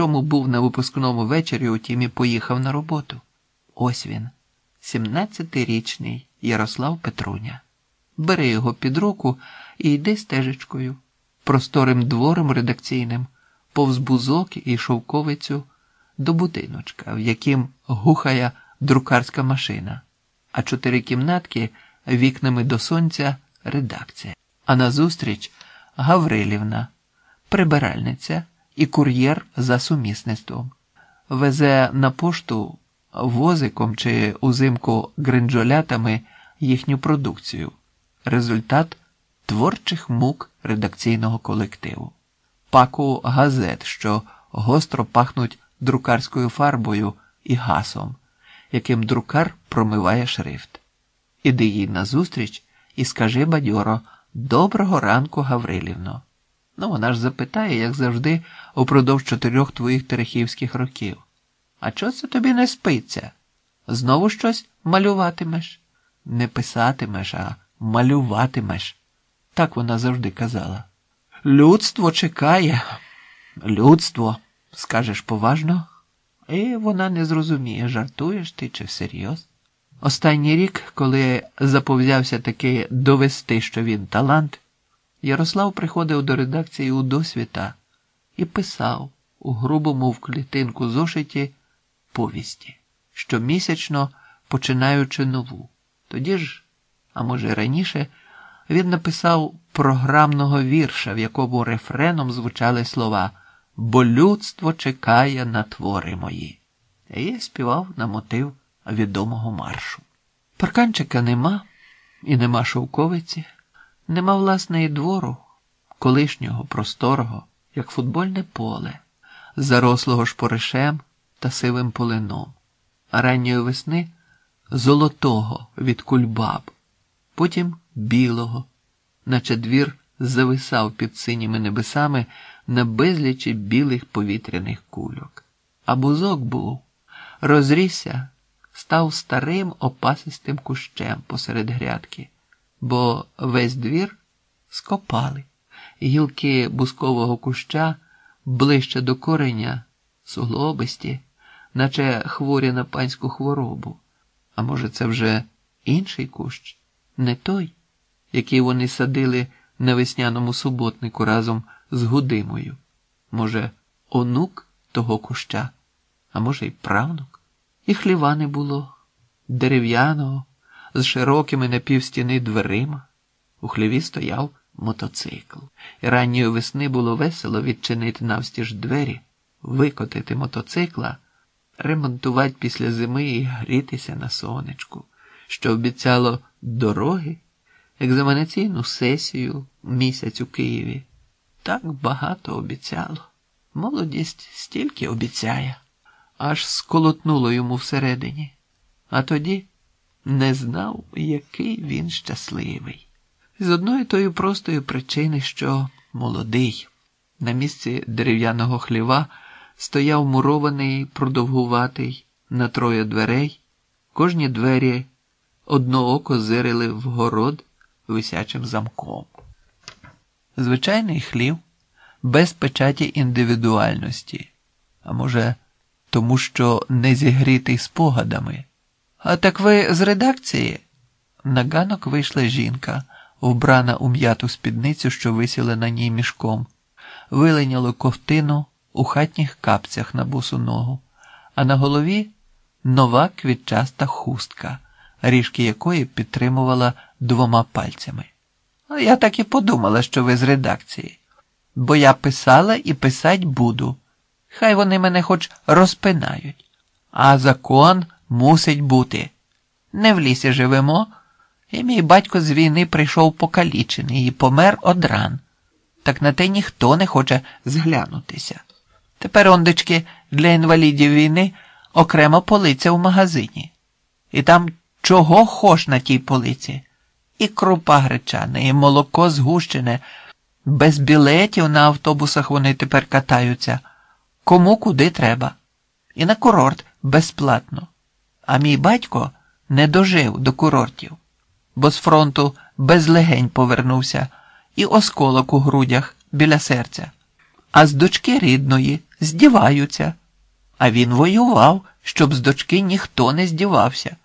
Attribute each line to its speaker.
Speaker 1: Чому був на випускному вечорі, утім і поїхав на роботу. Ось він, 17-річний Ярослав Петруня. Бери його під руку і йди стежечкою, просторим двором редакційним, повз бузок і шовковицю до будиночка, в яким гухає друкарська машина, а чотири кімнатки вікнами до сонця редакція. А назустріч Гаврилівна, прибиральниця і кур'єр за сумісництвом. Везе на пошту возиком чи узимку гринджолятами їхню продукцію. Результат творчих мук редакційного колективу, паку газет, що гостро пахнуть друкарською фарбою і гасом, яким друкар промиває шрифт. Іди їй назустріч і скажи бадьоро Доброго ранку, Гаврилівно. Ну, вона ж запитає, як завжди, упродовж чотирьох твоїх терехівських років. А чого це тобі не спиться? Знову щось малюватимеш? Не писатимеш, а малюватимеш. Так вона завжди казала. Людство чекає. Людство, скажеш поважно, і вона не зрозуміє, жартуєш ти чи всерйоз. Останній рік, коли заповзявся таки довести, що він талант, Ярослав приходив до редакції у досвіта і писав у грубому в клітинку зошиті повісті, щомісячно починаючи нову. Тоді ж, а може раніше, він написав програмного вірша, в якому рефреном звучали слова Бо людство чекає на твори мої. І співав на мотив відомого маршу. Парканчика нема, і нема шовковиці, нема власне і двору, колишнього, просторого, як футбольне поле, зарослого шпоришем та сивим полином, а ранньої весни золотого від кульбаб, потім білого, наче двір зависав під синіми небесами на безлічі білих повітряних кульок. А бузок був, розрісся, став старим опасистим кущем посеред грядки, бо весь двір скопали, гілки бузкового куща ближче до кореня, суглобисті, наче хворі на панську хворобу. А може, це вже інший кущ, не той, який вони садили на весняному суботнику разом з Гудимою. Може, онук того куща, а може, й правнук. І хліва не було, дерев'яного, з широкими напівстіни дверима. У хліві стояв мотоцикл, і ранньої весни було весело відчинити навстіж двері, викотити мотоцикла, ремонтувати після зими і грітися на сонечку, що обіцяло дороги, екзаменаційну сесію місяць у Києві. Так багато обіцяло. Молодість стільки обіцяє, аж сколотнуло йому всередині, а тоді не знав, який він щасливий. З одної тої простої причини, що молодий, на місці дерев'яного хліва стояв мурований, продовгуватий на троє дверей, кожні двері однооко зирили в город висячим замком. Звичайний хлів без печаті індивідуальності, а може, тому що не зігрітий спогадами. А так ви з редакції? На ганок вийшла жінка, вбрана у м'яту спідницю, що висіла на ній мішком, виленяло ковтину у хатніх капцях на босу ногу, а на голові нова квітчаста хустка, ріжки якої підтримувала двома пальцями. Я так і подумала, що ви з редакції, бо я писала і писать буду. Хай вони мене хоч розпинають, а закон мусить бути. Не в лісі живемо, і мій батько з війни прийшов покалічений і помер од ран. Так на те ніхто не хоче зглянутися. Тепер, ондечки, для інвалідів війни окрема полиця в магазині. І там чого хош на тій полиці. І крупа гречана, і молоко згущене. Без білетів на автобусах вони тепер катаються. Кому куди треба. І на курорт безплатно. А мій батько не дожив до курортів, бо з фронту без легень повернувся і осколок у грудях біля серця. А з дочки рідної здіваються. А він воював, щоб з дочки ніхто не здівався.